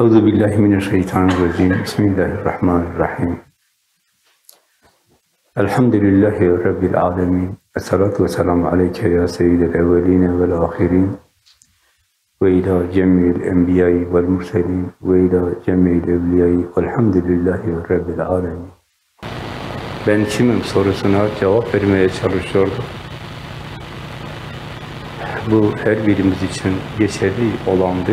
Euzu billahi mineşşeytanirracim. Bismillahirrahmanirrahim. Elhamdülillahi rabbil alamin. Essalatu vesselamu aleyke ya seyyidel evvelin ve'l ahirin. Ve ila cemil enbiya'i ve'l murselin ve ila cemil evliya'i ve'lhamdülillahi rabbil alamin. Ben kimim sorusuna cevap vermeye çalışıyordum. Bu her birimiz için geçerli olandı.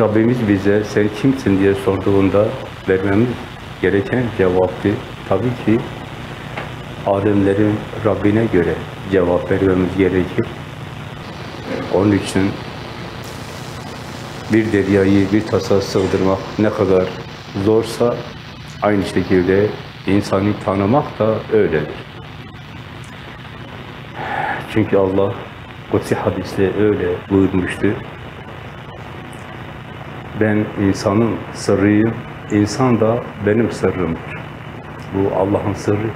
Rabbimiz bize sen kimsin diye sorduğunda vermemiz gereken cevaptı. Tabii ki alemlerin Rabbine göre cevap vermemiz gerekir. Onun için bir deryayı bir tasa sığdırmak ne kadar zorsa aynı şekilde insanı tanımak da öyledir. Çünkü Allah Kutsi hadiste öyle buyurmuştu. Ben insanın sırrıyım, insan da benim sırrımdır. Bu Allah'ın sırrı.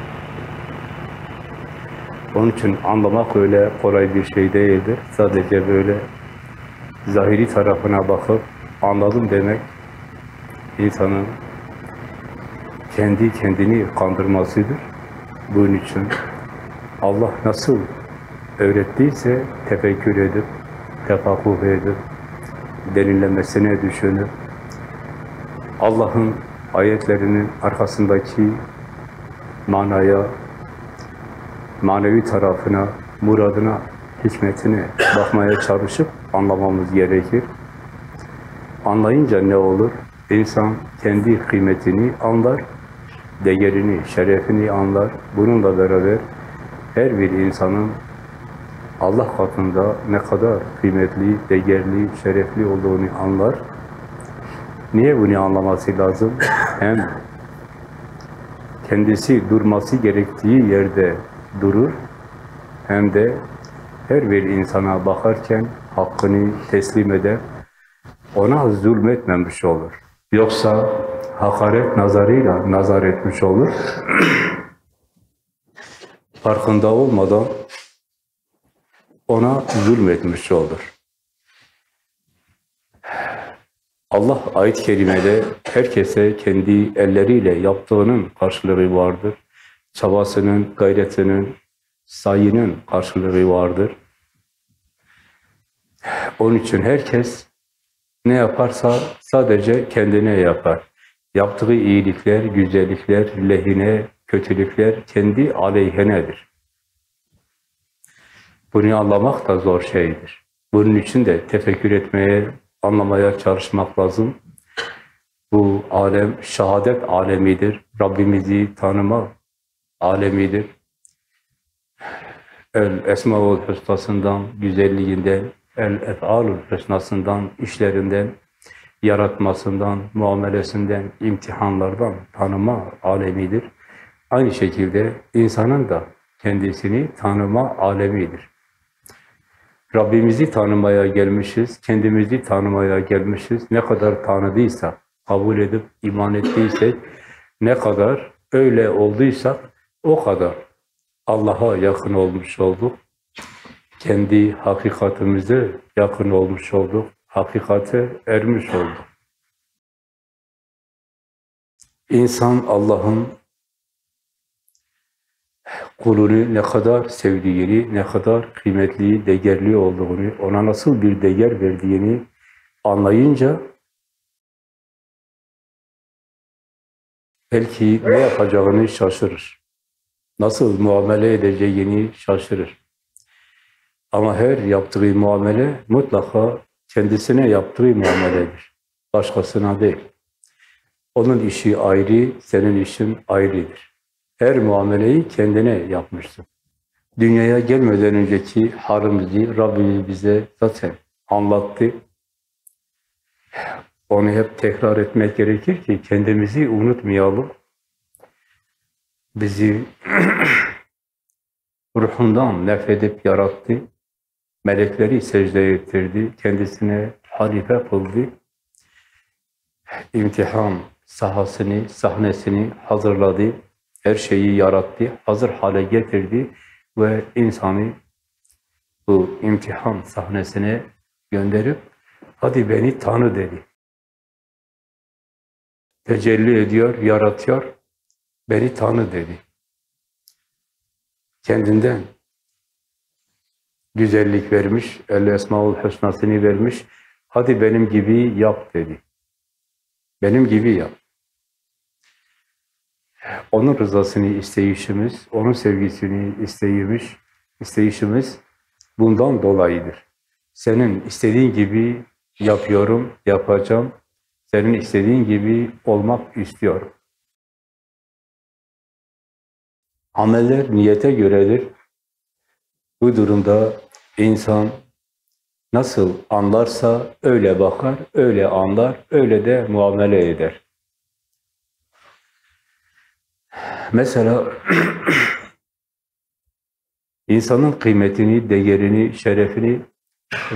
Onun için anlamak öyle kolay bir şey değildir. Sadece böyle zahiri tarafına bakıp anladım demek insanın kendi kendini kandırmasıdır. Bunun için Allah nasıl öğrettiyse tefekkür edip, tefakkuh edip, derinlemesine düşünüp, Allah'ın ayetlerinin arkasındaki manaya, manevi tarafına, muradına, hikmetine bakmaya çalışıp anlamamız gerekir. Anlayınca ne olur? İnsan kendi kıymetini anlar, değerini, şerefini anlar. Bununla beraber her bir insanın Allah katında ne kadar kıymetli, değerli, şerefli olduğunu anlar. Niye bunu anlaması lazım? Hem kendisi durması gerektiği yerde durur, hem de her bir insana bakarken hakkını teslim eder, ona zulmetmemiş olur. Yoksa hakaret nazarıyla nazar etmiş olur. Farkında olmadan ona zulmetmiş olur. Allah ayet-i kerimede herkese kendi elleriyle yaptığının karşılığı vardır. Çabasının, gayretinin, sayının karşılığı vardır. Onun için herkes ne yaparsa sadece kendine yapar. Yaptığı iyilikler, güzellikler, lehine, kötülükler kendi aleyhinedir. Bunu anlamak da zor şeydir. Bunun için de tefekkür etmeye, anlamaya çalışmak lazım. Bu alem şehadet alemidir. Rabbimizi tanıma alemidir. El esmaul hüsnasından, güzelliğinden, el ef'alul hüsnasından, işlerinden, yaratmasından, muamelesinden, imtihanlardan tanıma alemidir. Aynı şekilde insanın da kendisini tanıma alemidir. Rabbimizi tanımaya gelmişiz, kendimizi tanımaya gelmişiz. Ne kadar tanıdıysak, kabul edip iman ettiysek, ne kadar öyle olduysak o kadar Allah'a yakın olmuş olduk. Kendi hakikatimize yakın olmuş olduk. Hakikate ermiş olduk. İnsan Allah'ın kulunu ne kadar sevdiğini, ne kadar kıymetli, değerli olduğunu, ona nasıl bir değer verdiğini anlayınca belki ne yapacağını şaşırır. Nasıl muamele edeceğini şaşırır. Ama her yaptığı muamele mutlaka kendisine yaptığı muameledir. Başkasına değil. Onun işi ayrı, senin işin ayrıdır. Her muameleyi kendine yapmışsın. Dünyaya gelmeden önceki halimizi Rabbimiz bize zaten anlattı. Onu hep tekrar etmek gerekir ki kendimizi unutmayalım. Bizi ruhundan nefedip yarattı. Melekleri secde ettirdi. Kendisine halife kıldı. İmtihan sahasını, sahnesini hazırladı her şeyi yarattı, hazır hale getirdi ve insanı bu imtihan sahnesine gönderip hadi beni tanı dedi. tecelli ediyor, yaratıyor. Beni tanı dedi. Kendinden güzellik vermiş, El Esmaül Hüsna'sını vermiş. Hadi benim gibi yap dedi. Benim gibi yap. Onun rızasını isteyişimiz, onun sevgisini isteymiş, isteyişimiz bundan dolayıdır. Senin istediğin gibi yapıyorum, yapacağım. Senin istediğin gibi olmak istiyorum. Ameller niyete göredir. Bu durumda insan nasıl anlarsa öyle bakar, öyle anlar, öyle de muamele eder. Mesela insanın kıymetini, değerini, şerefini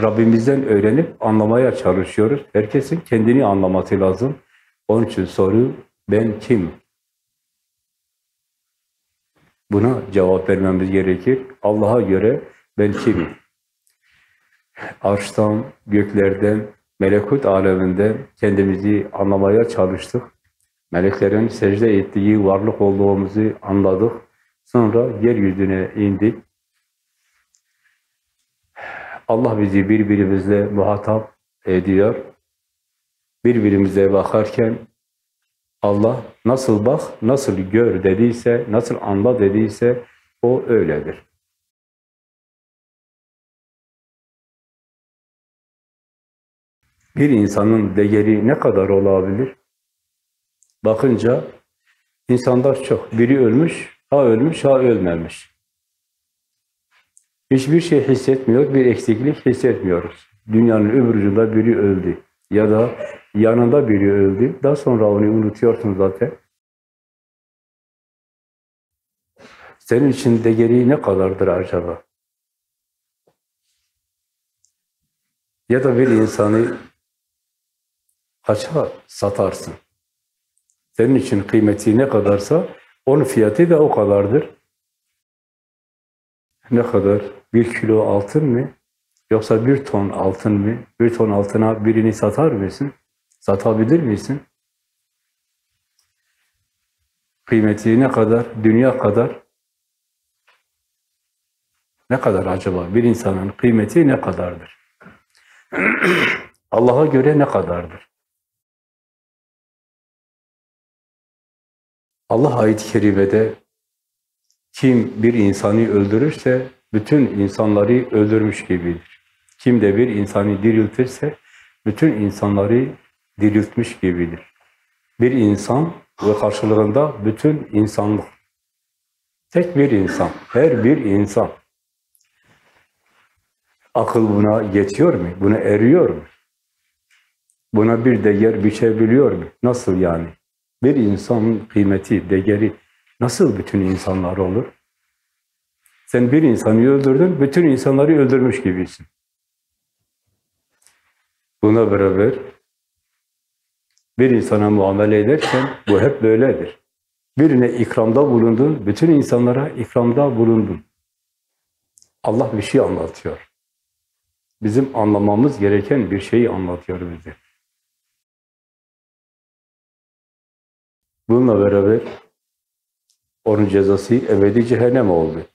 Rabbimizden öğrenip anlamaya çalışıyoruz. Herkesin kendini anlaması lazım. Onun için soru, ben kim? Buna cevap vermemiz gerekir. Allah'a göre ben kimim? Arştan, göklerden, melekut aleminden kendimizi anlamaya çalıştık. Meleklerin secde ettiği varlık olduğumuzu anladık. Sonra yeryüzüne indik. Allah bizi birbirimizle muhatap ediyor. Birbirimize bakarken Allah nasıl bak, nasıl gör dediyse, nasıl anla dediyse o öyledir. Bir insanın değeri ne kadar olabilir? Bakınca insanlar çok. Biri ölmüş, ha ölmüş, ha ölmemiş. Hiçbir şey hissetmiyor, bir eksiklik hissetmiyoruz. Dünyanın öbür ucunda biri öldü ya da yanında biri öldü. Daha sonra onu unutuyorsun zaten. Senin için değeri ne kadardır acaba? Ya da bir insanı kaça satarsın? Senin için kıymeti ne kadarsa onun fiyatı da o kadardır. Ne kadar? Bir kilo altın mı? Yoksa bir ton altın mı? Bir ton altına birini satar mısın? Satabilir misin? Kıymeti ne kadar? Dünya kadar. Ne kadar acaba? Bir insanın kıymeti ne kadardır? Allah'a göre ne kadardır? Allah ayet-i kerimede kim bir insanı öldürürse bütün insanları öldürmüş gibidir. Kim de bir insanı diriltirse bütün insanları diriltmiş gibidir. Bir insan ve karşılığında bütün insanlık. Tek bir insan, her bir insan. Akıl buna yetiyor mu? Buna eriyor mu? Buna bir değer biçebiliyor mu? Nasıl yani? Bir insanın kıymeti, değeri nasıl bütün insanlar olur? Sen bir insanı öldürdün, bütün insanları öldürmüş gibisin. Buna beraber bir insana muamele ederken bu hep böyledir. Birine ikramda bulundun, bütün insanlara ikramda bulundun. Allah bir şey anlatıyor. Bizim anlamamız gereken bir şeyi anlatıyor bize. Bununla beraber onun cezası ebedi cehennem oldu.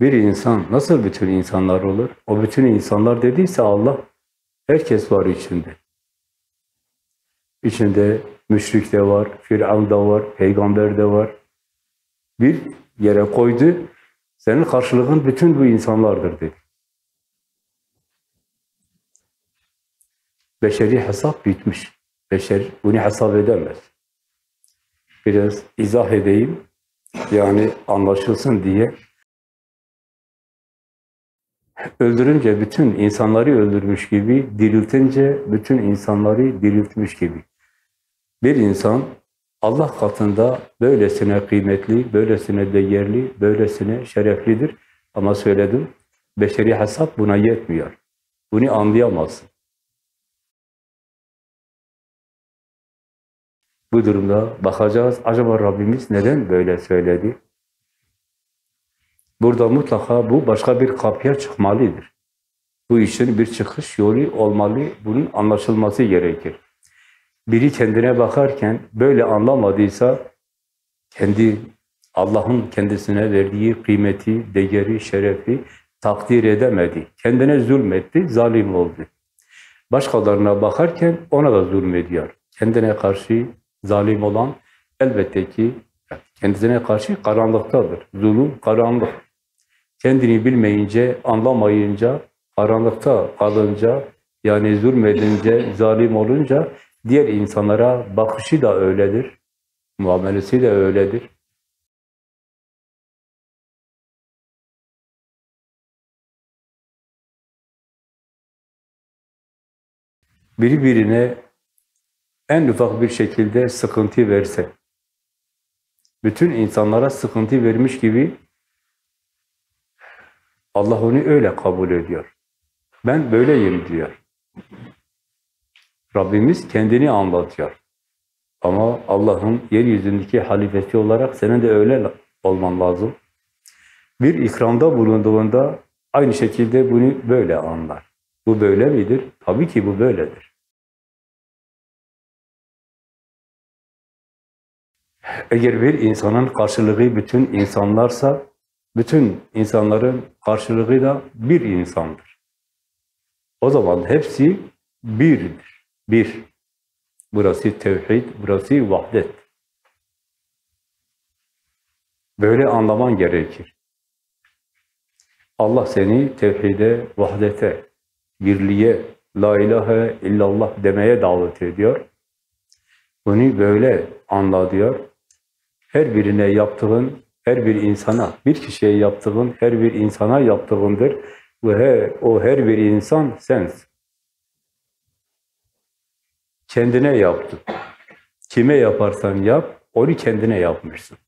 Bir insan nasıl bütün insanlar olur? O bütün insanlar dediyse Allah, herkes var içinde. İçinde müşrik de var, Firavun da var, peygamber de var. Bir yere koydu, senin karşılığın bütün bu insanlardır dedi. Beşeri hesap bitmiş. Beşer bunu hesap edemez. Biraz izah edeyim, yani anlaşılsın diye. Öldürünce bütün insanları öldürmüş gibi, diriltince bütün insanları diriltmiş gibi. Bir insan Allah katında böylesine kıymetli, böylesine değerli, böylesine şereflidir. Ama söyledim, beşeri hesap buna yetmiyor. Bunu anlayamazsın. Durumda bakacağız, acaba Rabbimiz neden böyle söyledi? Burada mutlaka bu başka bir kapıya çıkmalıdır. Bu işin bir çıkış yolu olmalı, bunun anlaşılması gerekir. biri kendine bakarken böyle anlamadıysa kendi Allah'ın kendisine verdiği kıymeti, değeri, şerefi takdir edemedi. Kendine zulmetti, zalim oldu. Başkalarına bakarken ona da zulmediyor. Kendine karşı zalim olan elbette ki kendisine karşı karanlıktadır. Zulüm karanlık. Kendini bilmeyince, anlamayınca, karanlıkta kalınca, yani zulmedince, zalim olunca diğer insanlara bakışı da öyledir. Muamelesi de öyledir. Biri birine en ufak bir şekilde sıkıntı verse, bütün insanlara sıkıntı vermiş gibi Allah onu öyle kabul ediyor. Ben böyleyim diyor. Rabbimiz kendini anlatıyor. Ama Allah'ın yeryüzündeki halifesi olarak senin de öyle olman lazım. Bir ikramda bulunduğunda aynı şekilde bunu böyle anlar. Bu böyle midir? Tabii ki bu böyledir. Eğer bir insanın karşılığı bütün insanlarsa, bütün insanların karşılığı da bir insandır. O zaman hepsi birdir. Bir. Burası tevhid, burası vahdet. Böyle anlaman gerekir. Allah seni tevhide, vahdete, birliğe, la ilahe illallah demeye davet ediyor. Bunu böyle anla diyor. Her birine yaptığın, her bir insana, bir kişiye yaptığın, her bir insana yaptığındır. Ve he, o her bir insan sensin. Kendine yaptın. Kime yaparsan yap, onu kendine yapmışsın.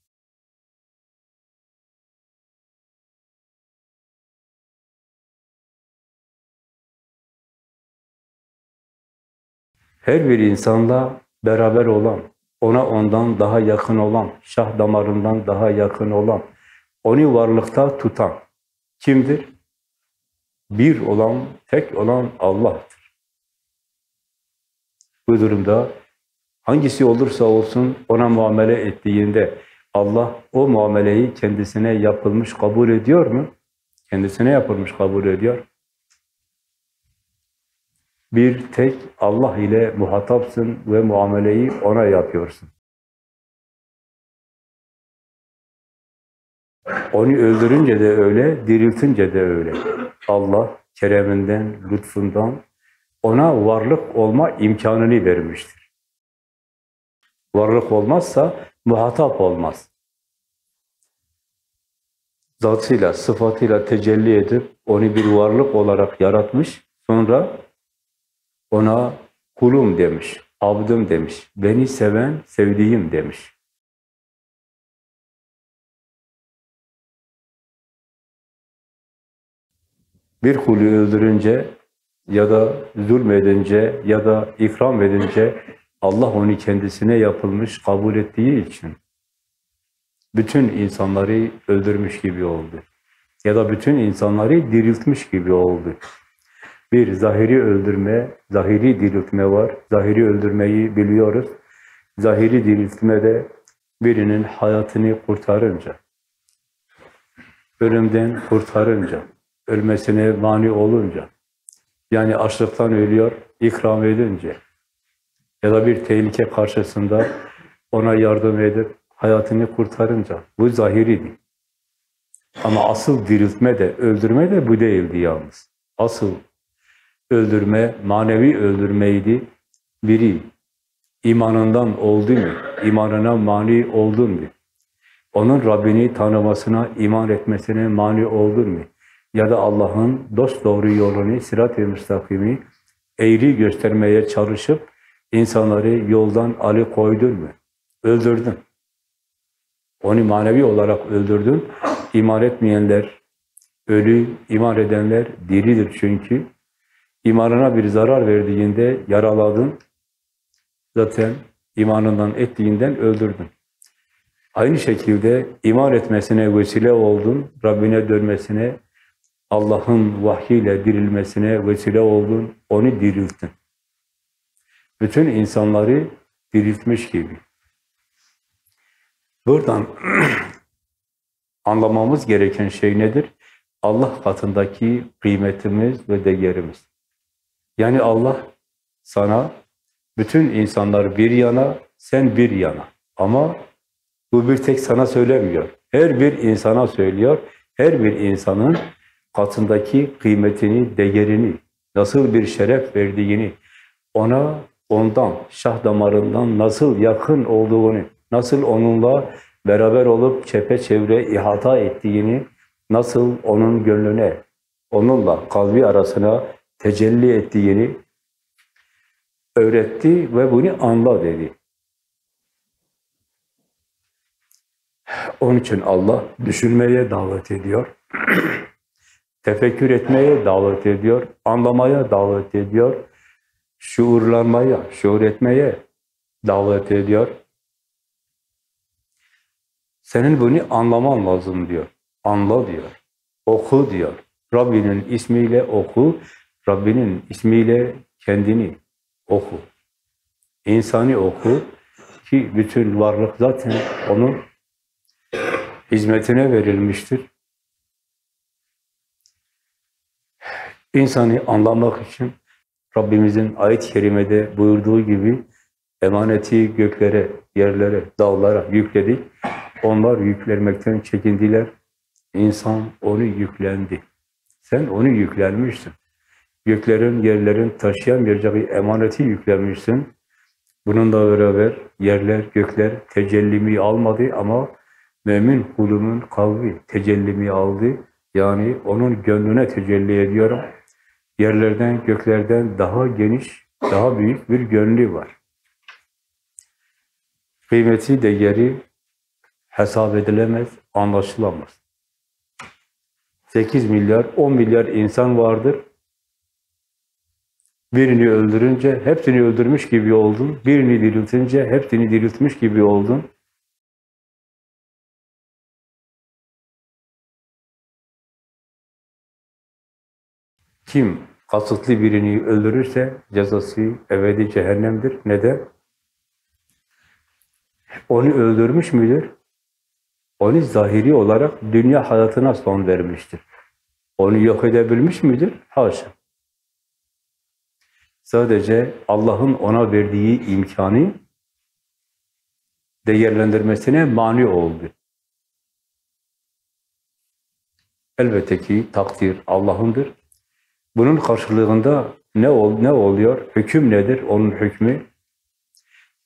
Her bir insanla beraber olan, ona ondan daha yakın olan, şah damarından daha yakın olan, onu varlıkta tutan kimdir? Bir olan, tek olan Allah'tır. Bu durumda hangisi olursa olsun ona muamele ettiğinde Allah o muameleyi kendisine yapılmış kabul ediyor mu? Kendisine yapılmış kabul ediyor. Bir tek Allah ile muhatapsın ve muameleyi ona yapıyorsun. Onu öldürünce de öyle, diriltince de öyle. Allah kereminden, lütfundan ona varlık olma imkanını vermiştir. Varlık olmazsa muhatap olmaz. Zatıyla, sıfatıyla tecelli edip onu bir varlık olarak yaratmış, sonra ona kulum demiş, abdım demiş, beni seven, sevdiğim demiş. Bir kulü öldürünce ya da zulmedince ya da ikram edince Allah onu kendisine yapılmış kabul ettiği için bütün insanları öldürmüş gibi oldu. Ya da bütün insanları diriltmiş gibi oldu. Bir zahiri öldürme, zahiri diriltme var. Zahiri öldürmeyi biliyoruz. Zahiri diriltme de birinin hayatını kurtarınca, ölümden kurtarınca, ölmesine mani olunca, yani açlıktan ölüyor, ikram edince ya da bir tehlike karşısında ona yardım edip hayatını kurtarınca bu zahiriydi. Ama asıl diriltme de, öldürme de bu değildi yalnız. Asıl öldürme, manevi öldürmeydi. Biri imanından oldu mu, imanına mani oldun mu? Onun Rabbini tanımasına, iman etmesine mani oldun mu? Ya da Allah'ın dost doğru yolunu, sirat-i müstakimi eğri göstermeye çalışıp insanları yoldan ali koydun mu? Öldürdün. Onu manevi olarak öldürdün. İman etmeyenler ölü, iman edenler diridir çünkü. İmanına bir zarar verdiğinde yaraladın, zaten imanından ettiğinden öldürdün. Aynı şekilde iman etmesine vesile oldun, Rabbine dönmesine, Allah'ın vahyiyle dirilmesine vesile oldun, onu dirilttin. bütün insanları diriltmiş gibi. Buradan anlamamız gereken şey nedir? Allah katındaki kıymetimiz ve değerimiz. Yani Allah sana bütün insanlar bir yana, sen bir yana. Ama bu bir tek sana söylemiyor. Her bir insana söylüyor. Her bir insanın katındaki kıymetini, değerini, nasıl bir şeref verdiğini, ona ondan, şah damarından nasıl yakın olduğunu, nasıl onunla beraber olup çepeçevre ihata ettiğini, nasıl onun gönlüne, onunla kalbi arasına tecelli ettiğini öğretti ve bunu anla dedi. Onun için Allah düşünmeye davet ediyor. Tefekkür etmeye davet ediyor. Anlamaya davet ediyor. Şuurlanmaya, şuur etmeye davet ediyor. Senin bunu anlaman lazım diyor. Anla diyor. Oku diyor. Rabbinin ismiyle oku. Rabbinin ismiyle kendini oku. İnsani oku ki bütün varlık zaten onun hizmetine verilmiştir. İnsanı anlamak için Rabbimizin ayet-i kerimede buyurduğu gibi emaneti göklere, yerlere, dağlara yükledik. Onlar yüklenmekten çekindiler. İnsan onu yüklendi. Sen onu yüklenmişsin. Göklerin, yerlerin taşıyamayacağı emaneti yüklenmişsin. Bununla beraber yerler, gökler tecellimi almadı ama mümin kulumun kalbi tecellimi aldı. Yani onun gönlüne tecelli ediyorum. Yerlerden, göklerden daha geniş, daha büyük bir gönlü var. Kıymeti, değeri hesap edilemez, anlaşılamaz. 8 milyar, 10 milyar insan vardır. Birini öldürünce hepsini öldürmüş gibi oldun. Birini diriltince hepsini diriltmiş gibi oldun. Kim kasıtlı birini öldürürse cezası ebedi cehennemdir. Neden? Onu öldürmüş müdür? Onu zahiri olarak dünya hayatına son vermiştir. Onu yok edebilmiş midir? Haşa. Sadece Allah'ın ona verdiği imkanı değerlendirmesine mani oldu. Elbette ki takdir Allah'ındır. Bunun karşılığında ne ol ne oluyor? Hüküm nedir? Onun hükmü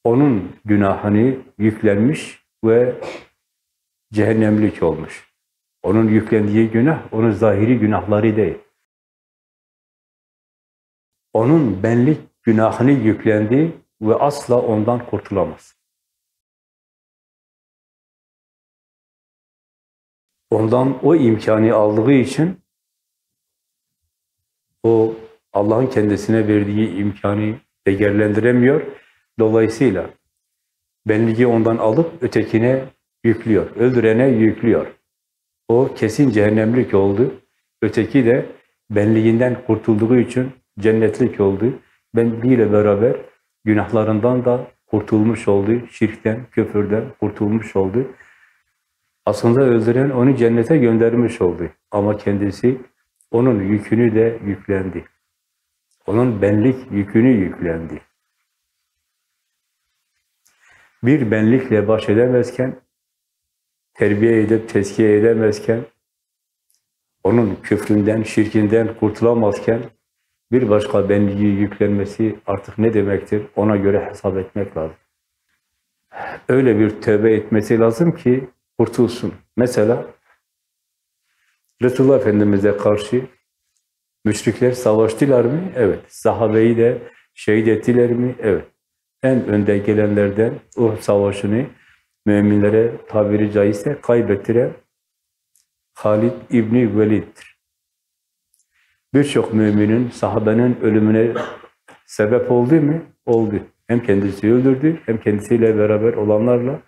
onun günahını yüklenmiş ve cehennemlik olmuş. Onun yüklendiği günah, onun zahiri günahları değil. Onun benlik günahını yüklendi ve asla ondan kurtulamaz. Ondan o imkanı aldığı için o Allah'ın kendisine verdiği imkanı değerlendiremiyor. Dolayısıyla benliği ondan alıp ötekine yüklüyor. Öldürene yüklüyor. O kesin cehennemlik oldu. Öteki de benliğinden kurtulduğu için cennetlik oldu. Benliğiyle beraber günahlarından da kurtulmuş oldu. Şirkten, küfürden kurtulmuş oldu. Aslında öldüren onu cennete göndermiş oldu. Ama kendisi onun yükünü de yüklendi. Onun benlik yükünü yüklendi. Bir benlikle baş edemezken, terbiye edip tezkiye edemezken, onun küfründen, şirkinden kurtulamazken, bir başka benliği yüklenmesi artık ne demektir? Ona göre hesap etmek lazım. Öyle bir tövbe etmesi lazım ki kurtulsun. Mesela Resulullah Efendimiz'e karşı müşrikler savaştılar mı? Evet. Sahabeyi de şehit ettiler mi? Evet. En önde gelenlerden o savaşını müminlere tabiri caizse kaybettiren Halid İbni Velid'dir. Birçok müminin, sahabenin ölümüne sebep oldu mu? Oldu. Hem kendisi öldürdü, hem kendisiyle beraber olanlarla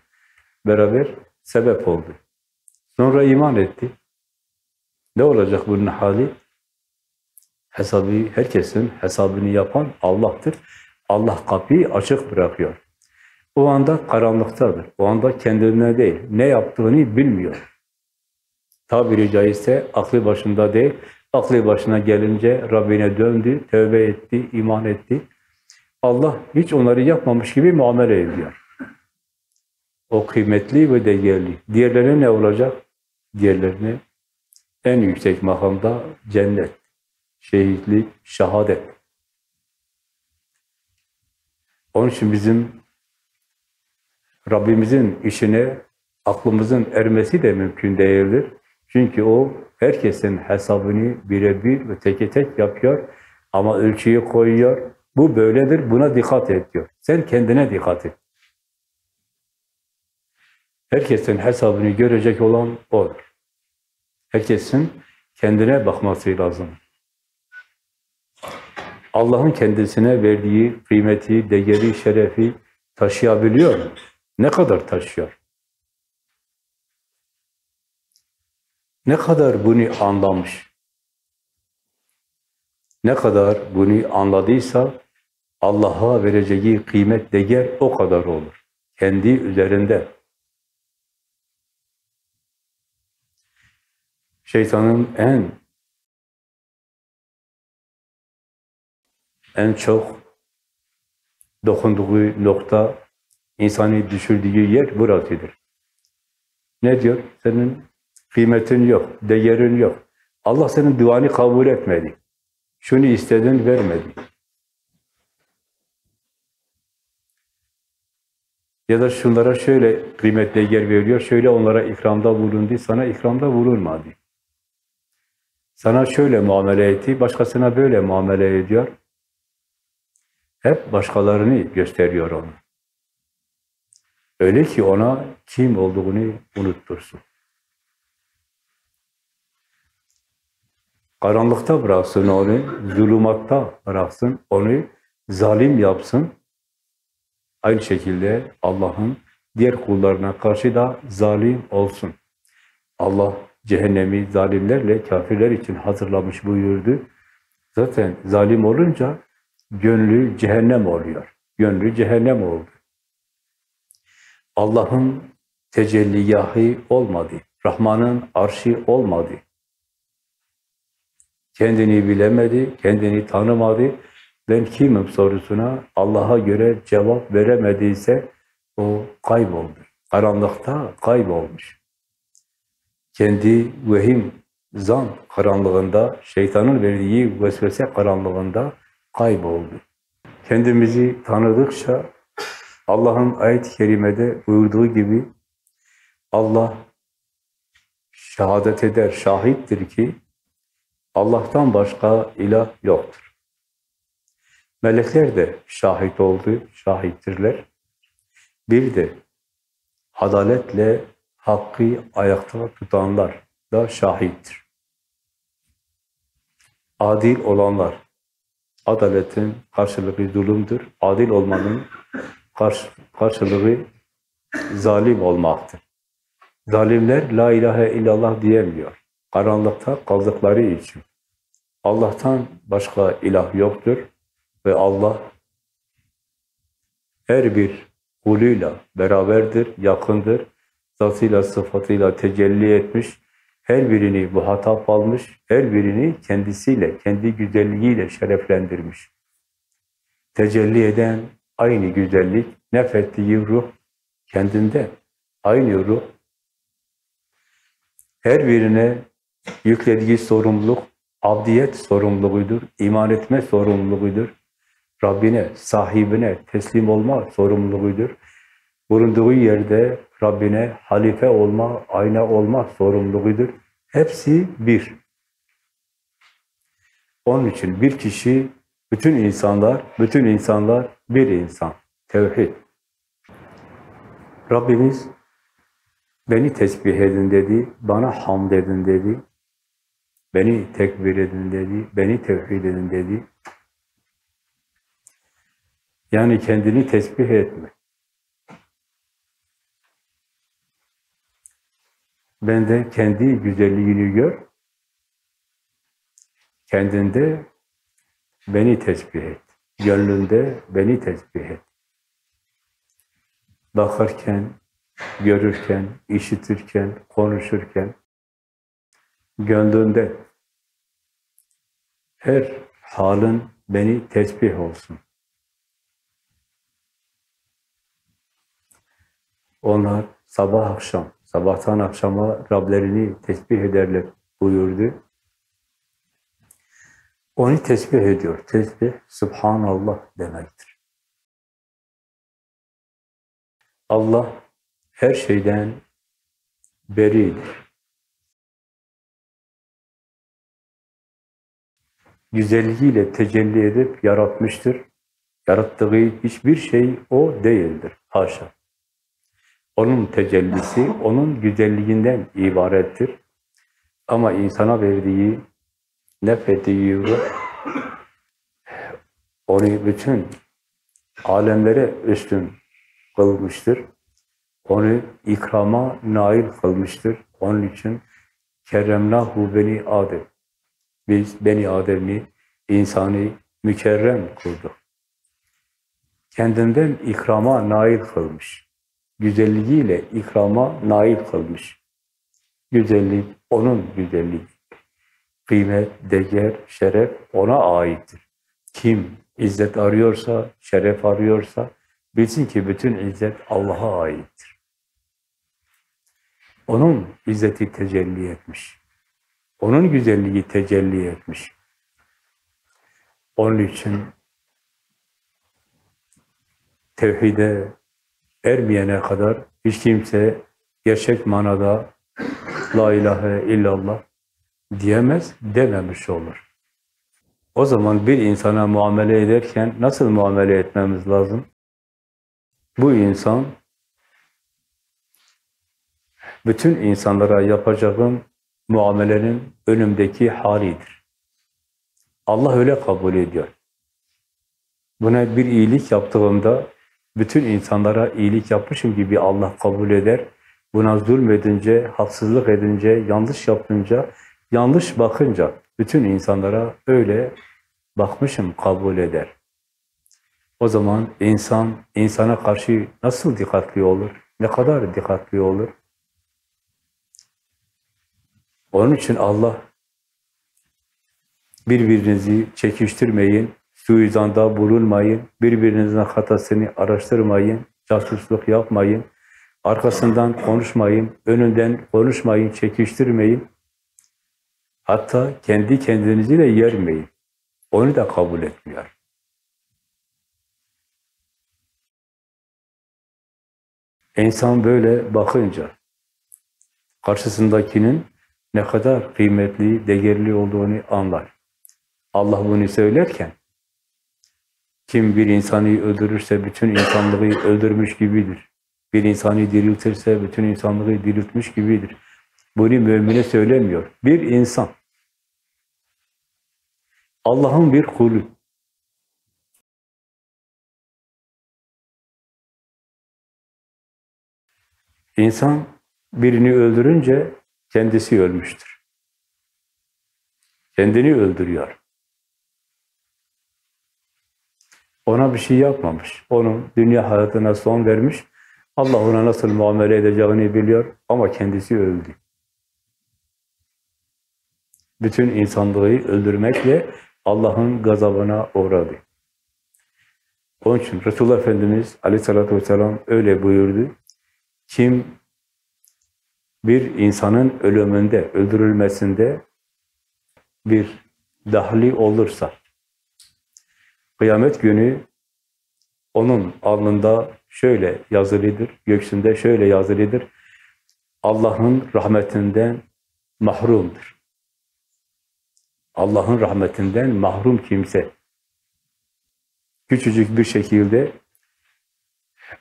beraber sebep oldu. Sonra iman etti. Ne olacak bunun hali? Hesabı, herkesin hesabını yapan Allah'tır. Allah kapıyı açık bırakıyor. O anda karanlıktadır. O anda kendine değil, ne yaptığını bilmiyor. Tabiri caizse aklı başında değil, aklı başına gelince Rabbine döndü, tövbe etti, iman etti. Allah hiç onları yapmamış gibi muamele ediyor. O kıymetli ve değerli. Diğerlerine ne olacak? Diğerlerine en yüksek makamda cennet, şehitlik, şehadet. Onun için bizim Rabbimizin işine aklımızın ermesi de mümkün değildir. Çünkü o herkesin hesabını birebir ve teke tek yapıyor ama ölçüyü koyuyor. Bu böyledir, buna dikkat et diyor. Sen kendine dikkat et. Herkesin hesabını görecek olan O'dur. Herkesin kendine bakması lazım. Allah'ın kendisine verdiği kıymeti, değeri, şerefi taşıyabiliyor mu? Ne kadar taşıyor? Ne kadar bunu anlamış? Ne kadar bunu anladıysa Allah'a vereceği kıymet, değer o kadar olur. Kendi üzerinde. Şeytanın en en çok dokunduğu nokta, insanı düşürdüğü yer burasıdır. Ne diyor? Senin kıymetin yok, değerin yok. Allah senin duanı kabul etmedi. Şunu istedin, vermedi. Ya da şunlara şöyle kıymet değer veriyor, şöyle onlara ikramda bulundu, sana ikramda bulunmadı. Sana şöyle muamele etti, başkasına böyle muamele ediyor. Hep başkalarını gösteriyor onu. Öyle ki ona kim olduğunu unuttursun. Karanlıkta bıraksın onu, zulümatta bıraksın onu, zalim yapsın. Aynı şekilde Allah'ın diğer kullarına karşı da zalim olsun. Allah cehennemi zalimlerle kafirler için hazırlamış buyurdu. Zaten zalim olunca gönlü cehennem oluyor. Gönlü cehennem oldu. Allah'ın tecelliyahı olmadı. Rahman'ın arşi olmadı. Kendini bilemedi, kendini tanımadı. Ben kimim sorusuna Allah'a göre cevap veremediyse o kayboldu. Karanlıkta kaybolmuş. Kendi vehim, zan karanlığında, şeytanın verdiği vesvese karanlığında kayboldu. Kendimizi tanıdıkça Allah'ın ayet-i kerimede buyurduğu gibi Allah şehadet eder, şahittir ki Allah'tan başka ilah yoktur. Melekler de şahit oldu, şahittirler. Bir de adaletle hakkı ayakta tutanlar da şahittir. Adil olanlar, adaletin karşılığı zulümdür. Adil olmanın karş karşılığı zalim olmaktır. Zalimler la ilahe illallah diyemiyor. Karanlıkta kaldıkları için. Allah'tan başka ilah yoktur ve Allah her bir kuluyla beraberdir, yakındır. Zatıyla, sıfatıyla tecelli etmiş. Her birini muhatap almış. Her birini kendisiyle, kendi güzelliğiyle şereflendirmiş. Tecelli eden aynı güzellik, nefettiği ruh kendinde. Aynı ruh. Her birine yüklediği sorumluluk, abdiyet sorumluluğudur, iman etme sorumluluğudur. Rabbine, sahibine teslim olma sorumluluğudur. Bulunduğu yerde Rabbine halife olma, ayna olma sorumluluğudur. Hepsi bir. Onun için bir kişi, bütün insanlar, bütün insanlar bir insan. Tevhid. Rabbimiz beni tesbih edin dedi, bana hamd edin dedi, beni tekbir edin dedi, beni tevhid edin dedi. Yani kendini tesbih etme. Ben de kendi güzelliğini gör, kendinde beni tesbih et. gönlünde beni tesbih et. Bakarken, görürken, işitirken, konuşurken, gönlünde her halin beni tesbih olsun. Onlar sabah akşam, sabahtan akşama Rablerini tesbih ederler buyurdu. Onu tesbih ediyor. Tesbih, Subhanallah demektir. Allah her şeyden beridir. Güzelliğiyle tecelli edip yaratmıştır. Yarattığı hiçbir şey o değildir. Haşa. Onun tecellisi, onun güzelliğinden ibarettir. Ama insana verdiği, nefrettiği ruh, onu bütün alemlere üstün kılmıştır. Onu ikrama nail kılmıştır. Onun için kerremnahu beni Adem. Biz beni Adem'i, insanı mükerrem kıldık. Kendinden ikrama nail kılmış. Güzelliğiyle ikrama nail kılmış. Güzellik onun güzelliği. Kıymet, değer, şeref ona aittir. Kim izzet arıyorsa, şeref arıyorsa bilsin ki bütün izzet Allah'a aittir. Onun izzeti tecelli etmiş. Onun güzelliği tecelli etmiş. Onun için tevhide ermeyene kadar hiç kimse gerçek manada La ilahe illallah diyemez, dememiş olur. O zaman bir insana muamele ederken nasıl muamele etmemiz lazım? Bu insan bütün insanlara yapacağım muamelenin önümdeki halidir. Allah öyle kabul ediyor. Buna bir iyilik yaptığımda bütün insanlara iyilik yapmışım gibi Allah kabul eder. Buna zulmedince, haksızlık edince, yanlış yapınca, yanlış bakınca bütün insanlara öyle bakmışım kabul eder. O zaman insan, insana karşı nasıl dikkatli olur? Ne kadar dikkatli olur? Onun için Allah birbirinizi çekiştirmeyin, suizanda bulunmayın, birbirinizin hatasını araştırmayın, casusluk yapmayın, arkasından konuşmayın, önünden konuşmayın, çekiştirmeyin. Hatta kendi kendinizi de yermeyin. Onu da kabul etmiyor. İnsan böyle bakınca karşısındakinin ne kadar kıymetli, değerli olduğunu anlar. Allah bunu söylerken kim bir insanı öldürürse bütün insanlığı öldürmüş gibidir. Bir insanı diriltirse bütün insanlığı diriltmiş gibidir. Bunu mümine söylemiyor. Bir insan. Allah'ın bir kulu. İnsan birini öldürünce kendisi ölmüştür. Kendini öldürüyor. Ona bir şey yapmamış. Onun dünya hayatına son vermiş. Allah ona nasıl muamele edeceğini biliyor ama kendisi öldü. Bütün insanlığı öldürmekle Allah'ın gazabına uğradı. Onun için Resulullah Efendimiz aleyhissalatü vesselam öyle buyurdu. Kim bir insanın ölümünde, öldürülmesinde bir dahli olursa, kıyamet günü onun alnında şöyle yazılıdır, göksünde şöyle yazılıdır, Allah'ın rahmetinden mahrumdur. Allah'ın rahmetinden mahrum kimse. Küçücük bir şekilde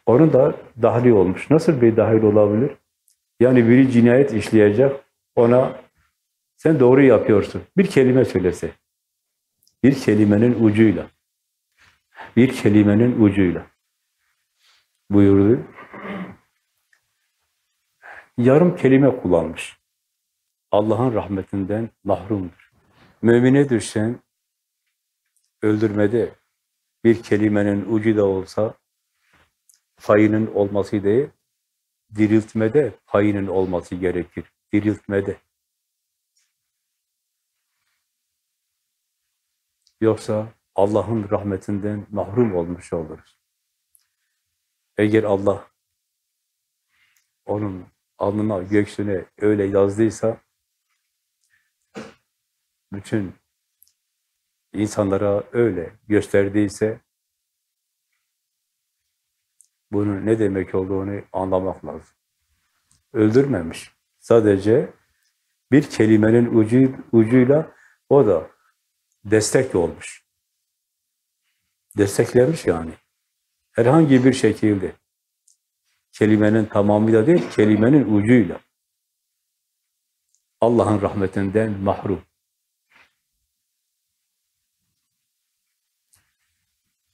onun da dahli olmuş. Nasıl bir dahil olabilir? Yani biri cinayet işleyecek, ona sen doğru yapıyorsun. Bir kelime söylese, bir kelimenin ucuyla, bir kelimenin ucuyla buyurdu. Yarım kelime kullanmış. Allah'ın rahmetinden mahrumdur. Mümine düşen öldürmede bir kelimenin ucu da olsa payının olması değil, diriltmede payının olması gerekir. Diriltmede. Yoksa Allah'ın rahmetinden mahrum olmuş oluruz. Eğer Allah onun alnına, göğsüne öyle yazdıysa bütün insanlara öyle gösterdiyse bunun ne demek olduğunu anlamak lazım. Öldürmemiş. Sadece bir kelimenin ucu, ucuyla o da destek olmuş. Desteklemiş yani. Herhangi bir şekilde. Kelimenin tamamıyla değil, kelimenin ucuyla. Allah'ın rahmetinden mahrum.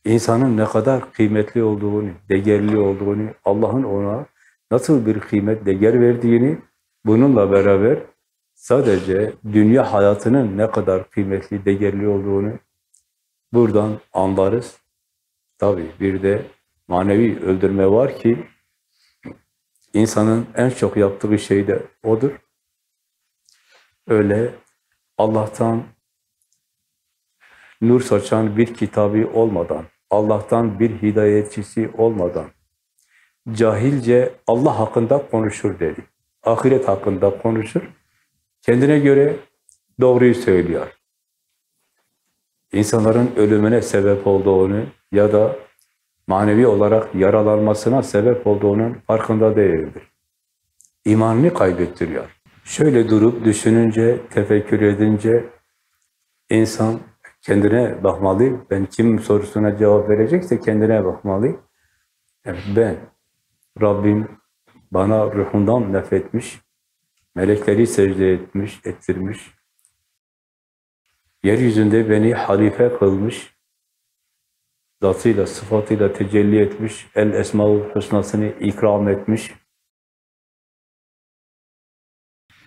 İnsanın ne kadar kıymetli olduğunu, değerli olduğunu, Allah'ın ona nasıl bir kıymet, değer verdiğini bununla beraber sadece dünya hayatının ne kadar kıymetli, değerli olduğunu buradan anlarız. Tabii bir de manevi öldürme var ki insanın en çok yaptığı şey de odur. Öyle Allah'tan nur saçan bir kitabı olmadan, Allah'tan bir hidayetçisi olmadan, cahilce Allah hakkında konuşur dedi. Ahiret hakkında konuşur. Kendine göre doğruyu söylüyor. İnsanların ölümüne sebep olduğunu ya da manevi olarak yaralanmasına sebep olduğunun farkında değildir. İmanını kaybettiriyor. Şöyle durup düşününce, tefekkür edince insan kendine bakmalı. Ben kim sorusuna cevap verecekse kendine bakmalı. Evet, ben, Rabbim bana ruhundan nefretmiş, melekleri secde etmiş, ettirmiş, yeryüzünde beni halife kılmış, zatıyla, sıfatıyla tecelli etmiş, el esmaül husnasını ikram etmiş.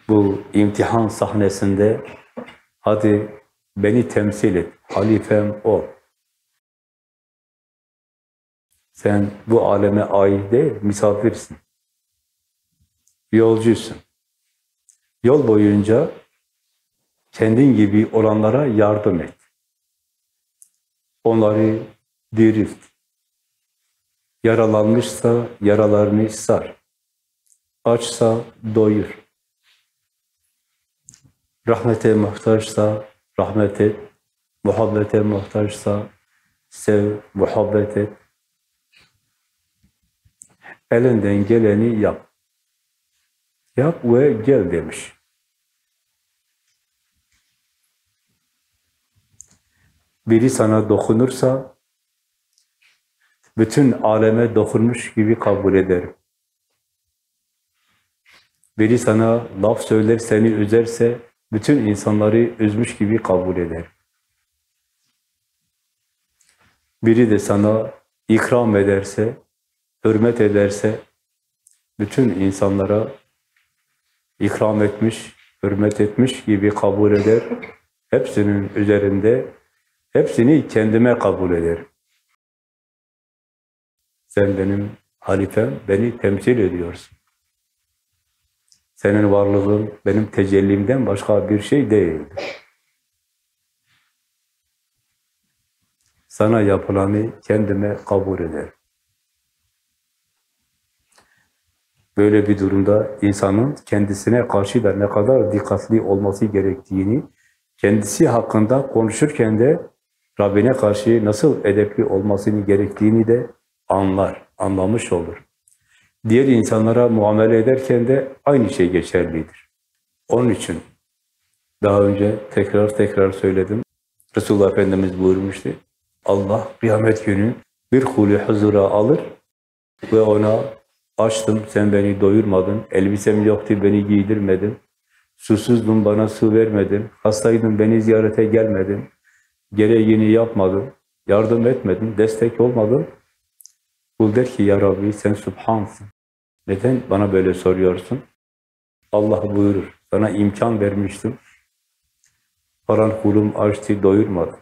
Bu imtihan sahnesinde hadi beni temsil et, halifem o. Sen bu aleme ait değil, misafirsin. Yolcusun. Yol boyunca kendin gibi olanlara yardım et. Onları dirilt. Yaralanmışsa yaralarını sar. Açsa doyur. Rahmete muhtaçsa rahmet et. Muhabbete muhtaçsa sev, muhabbet et. Elinden geleni yap. Yap ve gel demiş. Biri sana dokunursa bütün aleme dokunmuş gibi kabul ederim. Biri sana laf söyler, seni üzerse bütün insanları üzmüş gibi kabul ederim. Biri de sana ikram ederse, hürmet ederse, bütün insanlara ikram etmiş, hürmet etmiş gibi kabul eder. Hepsinin üzerinde, hepsini kendime kabul ederim. Sen benim halifem, beni temsil ediyorsun. Senin varlığın benim tecellimden başka bir şey değildir. Sana yapılanı kendime kabul ederim. Böyle bir durumda insanın kendisine karşı da ne kadar dikkatli olması gerektiğini, kendisi hakkında konuşurken de Rabbine karşı nasıl edepli olmasını gerektiğini de anlar, anlamış olur. Diğer insanlara muamele ederken de aynı şey geçerlidir. Onun için daha önce tekrar tekrar söyledim. Resulullah Efendimiz buyurmuştu. Allah kıyamet günü bir kulü huzura alır ve ona açtım sen beni doyurmadın, elbisem yoktu beni giydirmedin, susuzdum bana su vermedin, hastaydım beni ziyarete gelmedin, gereğini yapmadın, yardım etmedin, destek olmadın. Kul der ki ya Rabbi sen subhansın. Neden bana böyle soruyorsun? Allah buyurur. Sana imkan vermiştim. Paran kulum açtı, doyurmadı.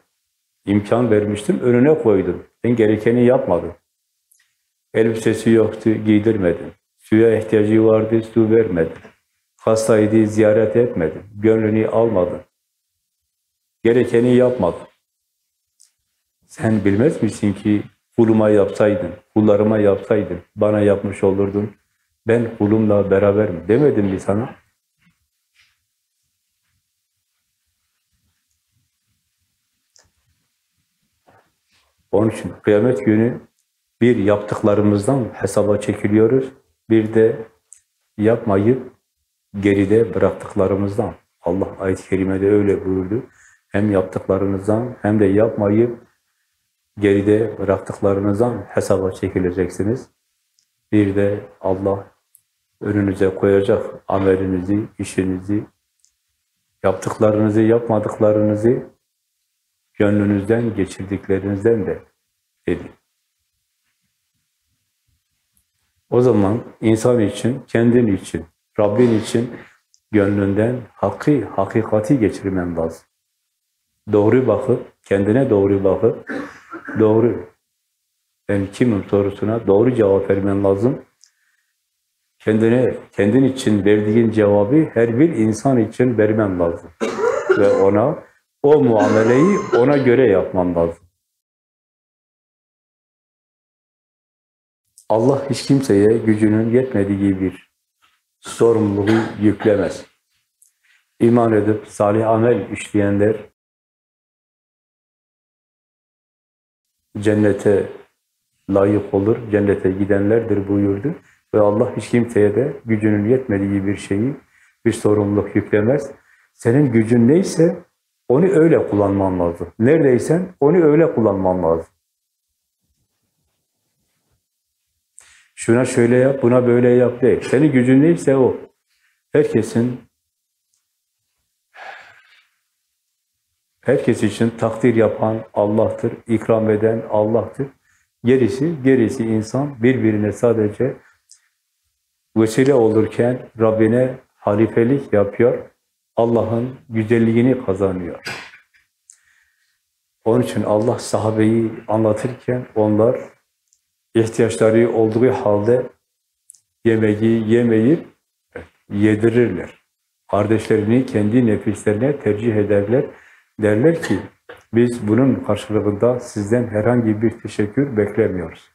İmkan vermiştim, önüne koydum. Sen gerekeni yapmadın. Elbisesi yoktu, giydirmedin. Suya ihtiyacı vardı, su vermedin. Hastaydı, ziyaret etmedin. Gönlünü almadın. Gerekeni yapmadın. Sen bilmez misin ki kuluma yapsaydın, kullarıma yapsaydın, bana yapmış olurdun. Ben kulumla beraber mi? Demedim mi sana? Onun için kıyamet günü bir yaptıklarımızdan hesaba çekiliyoruz, bir de yapmayıp geride bıraktıklarımızdan. Allah ayet-i kerimede öyle buyurdu. Hem yaptıklarınızdan hem de yapmayıp geride bıraktıklarınızdan hesaba çekileceksiniz. Bir de Allah önünüze koyacak amelinizi, işinizi, yaptıklarınızı, yapmadıklarınızı, gönlünüzden geçirdiklerinizden de dedi. O zaman insan için, kendin için, Rabbin için gönlünden hakkı, hakikati geçirmen lazım. Doğru bakıp, kendine doğru bakıp, doğru, ben kimim sorusuna doğru cevap vermen lazım. Kendine, kendin için verdiğin cevabı her bir insan için vermen lazım. Ve ona, o muameleyi ona göre yapman lazım. Allah hiç kimseye gücünün yetmediği bir sorumluluğu yüklemez. İman edip salih amel işleyenler cennete layık olur, cennete gidenlerdir buyurdu. Ve Allah hiç kimseye de gücünün yetmediği bir şeyi, bir sorumluluk yüklemez. Senin gücün neyse onu öyle kullanman lazım. Neredeysen onu öyle kullanman lazım. Şuna şöyle yap, buna böyle yap değil. Senin gücün neyse o. Herkesin herkes için takdir yapan Allah'tır, ikram eden Allah'tır. Gerisi, gerisi insan birbirine sadece vesile olurken Rabbine halifelik yapıyor, Allah'ın güzelliğini kazanıyor. Onun için Allah sahabeyi anlatırken onlar ihtiyaçları olduğu halde yemeği yemeyip yedirirler. Kardeşlerini kendi nefislerine tercih ederler. Derler ki biz bunun karşılığında sizden herhangi bir teşekkür beklemiyoruz.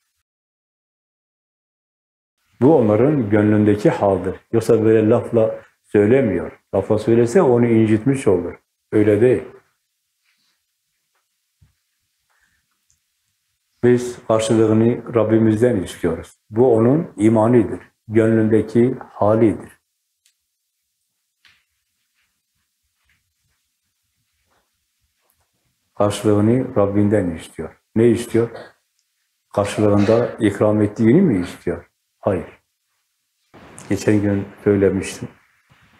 Bu onların gönlündeki haldir. Yoksa böyle lafla söylemiyor. Lafla söylese onu incitmiş olur. Öyle değil. Biz karşılığını Rabbimizden istiyoruz. Bu onun imanidir. Gönlündeki halidir. Karşılığını Rabbinden istiyor. Ne istiyor? Karşılığında ikram ettiğini mi istiyor? Hayır. Geçen gün söylemiştim.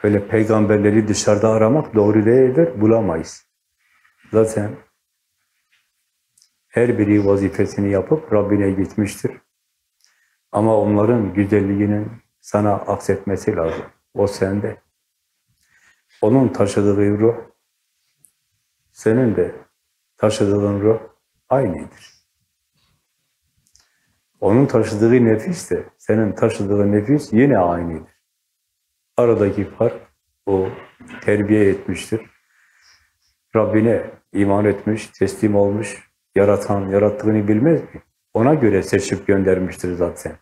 Öyle peygamberleri dışarıda aramak doğru değildir, bulamayız. Zaten her biri vazifesini yapıp Rabbine gitmiştir. Ama onların güzelliğinin sana aksetmesi lazım. O sende. Onun taşıdığı ruh, senin de taşıdığın ruh aynıdır. Onun taşıdığı nefis de, senin taşıdığın nefis yine aynıdır. Aradaki fark o terbiye etmiştir. Rabbine iman etmiş, teslim olmuş, yaratan, yarattığını bilmez mi? Ona göre seçip göndermiştir zaten.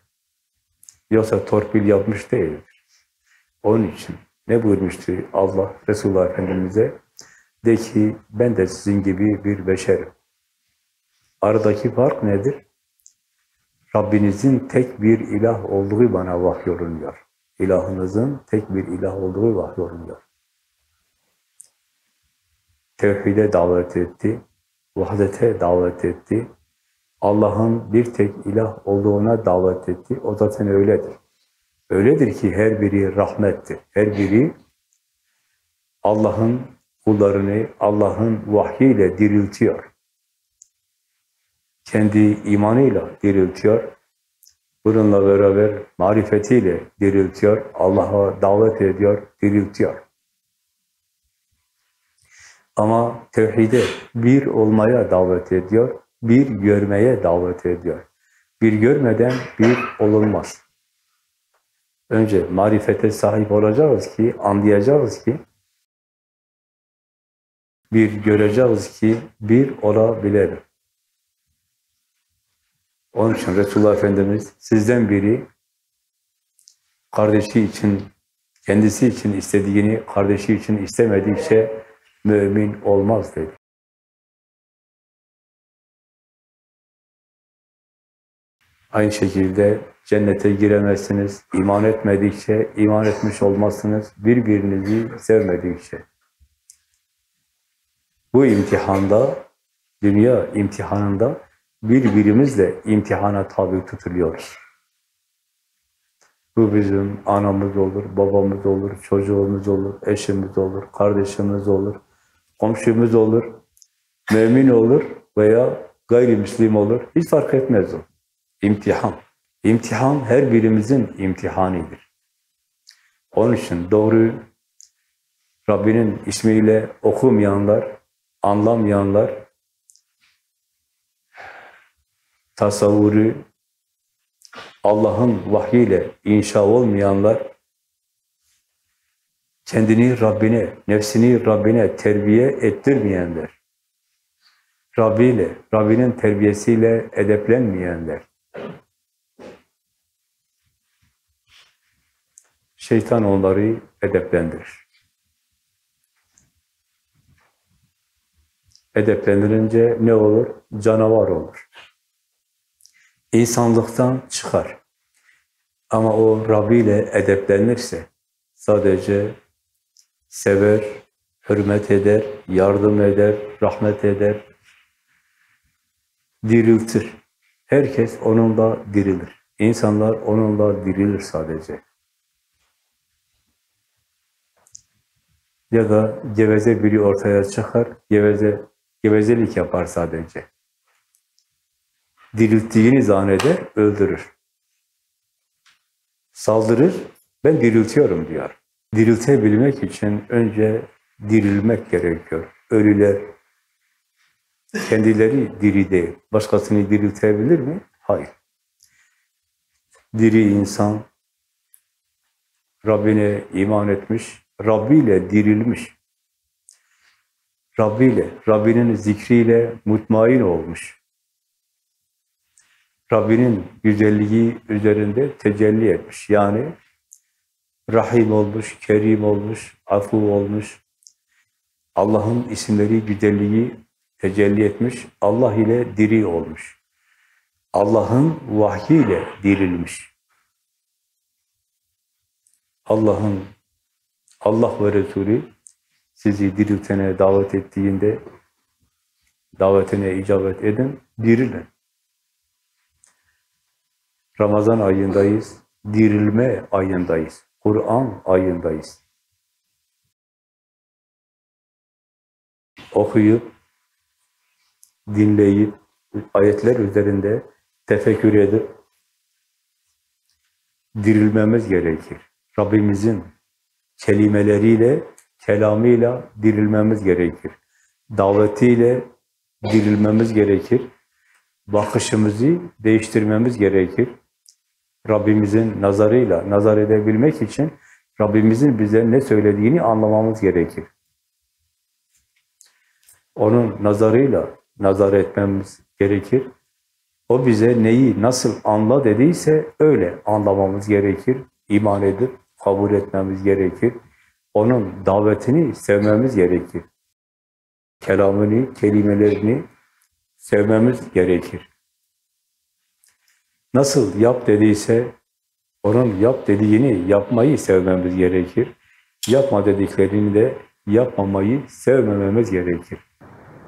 Yoksa torpil yapmış değildir. Onun için ne buyurmuştu Allah Resulullah Efendimiz'e? De ki ben de sizin gibi bir beşerim. Aradaki fark nedir? Rabbinizin tek bir ilah olduğu bana vahyolunuyor. İlahınızın tek bir ilah olduğu vahyolunuyor. Tevhide davet etti, vahdete davet etti. Allah'ın bir tek ilah olduğuna davet etti. O zaten öyledir. Öyledir ki her biri rahmettir. Her biri Allah'ın kullarını Allah'ın vahyiyle diriltiyor. Kendi imanıyla diriltiyor. Bununla beraber marifetiyle diriltiyor. Allah'a davet ediyor, diriltiyor. Ama tevhide bir olmaya davet ediyor, bir görmeye davet ediyor. Bir görmeden bir olunmaz. Önce marifete sahip olacağız ki, anlayacağız ki, bir göreceğiz ki, bir olabilelim. Onun için Resulullah Efendimiz sizden biri kardeşi için, kendisi için istediğini kardeşi için istemedikçe mümin olmaz dedi. Aynı şekilde cennete giremezsiniz. iman etmedikçe, iman etmiş olmazsınız. Birbirinizi sevmedikçe. Bu imtihanda, dünya imtihanında birbirimizle imtihana tabi tutuluyoruz. Bu bizim anamız olur, babamız olur, çocuğumuz olur, eşimiz olur, kardeşimiz olur, komşumuz olur, mümin olur veya gayrimüslim olur. Hiç fark etmez o. İmtihan. İmtihan her birimizin imtihanidir. Onun için doğru Rabbinin ismiyle okumayanlar, anlamayanlar, tasavvuru Allah'ın vahyiyle inşa olmayanlar, kendini Rabbine, nefsini Rabbine terbiye ettirmeyenler, Rabbi ile, Rabbinin terbiyesiyle edeplenmeyenler, şeytan onları edeplendirir. Edeplendirince ne olur? Canavar olur. İnsanlıktan çıkar. Ama o Rabbi ile edeplenirse sadece sever, hürmet eder, yardım eder, rahmet eder, diriltir. Herkes onunla dirilir. İnsanlar onunla dirilir sadece. Ya da geveze biri ortaya çıkar, geveze gevezelik yapar sadece. Dirilttiğini zanneder, öldürür. Saldırır, ben diriltiyorum diyor. Diriltebilmek için önce dirilmek gerekiyor. Ölüler kendileri diri değil. Başkasını diriltebilir mi? Hayır. Diri insan Rabbine iman etmiş, Rabbi ile dirilmiş. Rabbi ile, Rabbinin zikriyle mutmain olmuş. Rabbinin güzelliği üzerinde tecelli etmiş. Yani Rahim olmuş, Kerim olmuş, Afu olmuş. Allah'ın isimleri, güzelliği tecelli etmiş. Allah ile diri olmuş. Allah'ın vahyiyle dirilmiş. Allah'ın Allah ve Resulü sizi diriltene davet ettiğinde davetine icabet edin, dirilin. Ramazan ayındayız, dirilme ayındayız, Kur'an ayındayız. Okuyup, dinleyip, ayetler üzerinde tefekkür edip, dirilmemiz gerekir. Rabbimizin kelimeleriyle, kelamıyla dirilmemiz gerekir. Davetiyle dirilmemiz gerekir. Bakışımızı değiştirmemiz gerekir. Rabbimizin nazarıyla nazar edebilmek için Rabbimizin bize ne söylediğini anlamamız gerekir. Onun nazarıyla nazar etmemiz gerekir. O bize neyi nasıl anla dediyse öyle anlamamız gerekir. İman edip kabul etmemiz gerekir. Onun davetini sevmemiz gerekir. Kelamını, kelimelerini sevmemiz gerekir. Nasıl yap dediyse onun yap dediğini yapmayı sevmemiz gerekir. Yapma dediklerini de yapmamayı sevmememiz gerekir.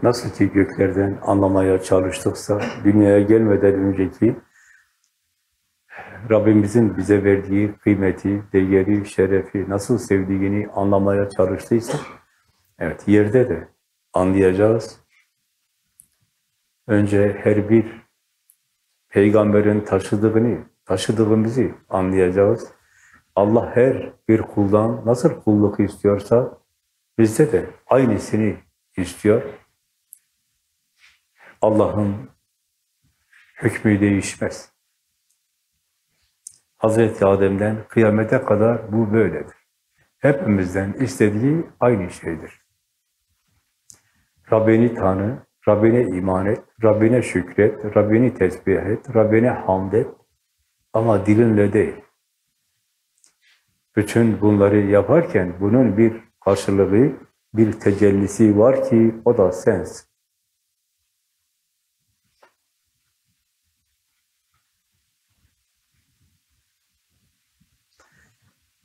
Nasıl ki göklerden anlamaya çalıştıksa dünyaya gelmeden önceki Rabbimizin bize verdiği kıymeti, değeri, şerefi, nasıl sevdiğini anlamaya çalıştıysa, evet yerde de anlayacağız. Önce her bir peygamberin taşıdığını, taşıdığımızı anlayacağız. Allah her bir kuldan nasıl kulluk istiyorsa bizde de aynısını istiyor. Allah'ın hükmü değişmez. Hazreti Adem'den kıyamete kadar bu böyledir. Hepimizden istediği aynı şeydir. Rabbini tanı, Rabbine iman et, Rabbine şükret, Rabbini tesbih et, Rabbine hamd et ama dilinle değil. Bütün bunları yaparken bunun bir karşılığı, bir tecellisi var ki o da sensin.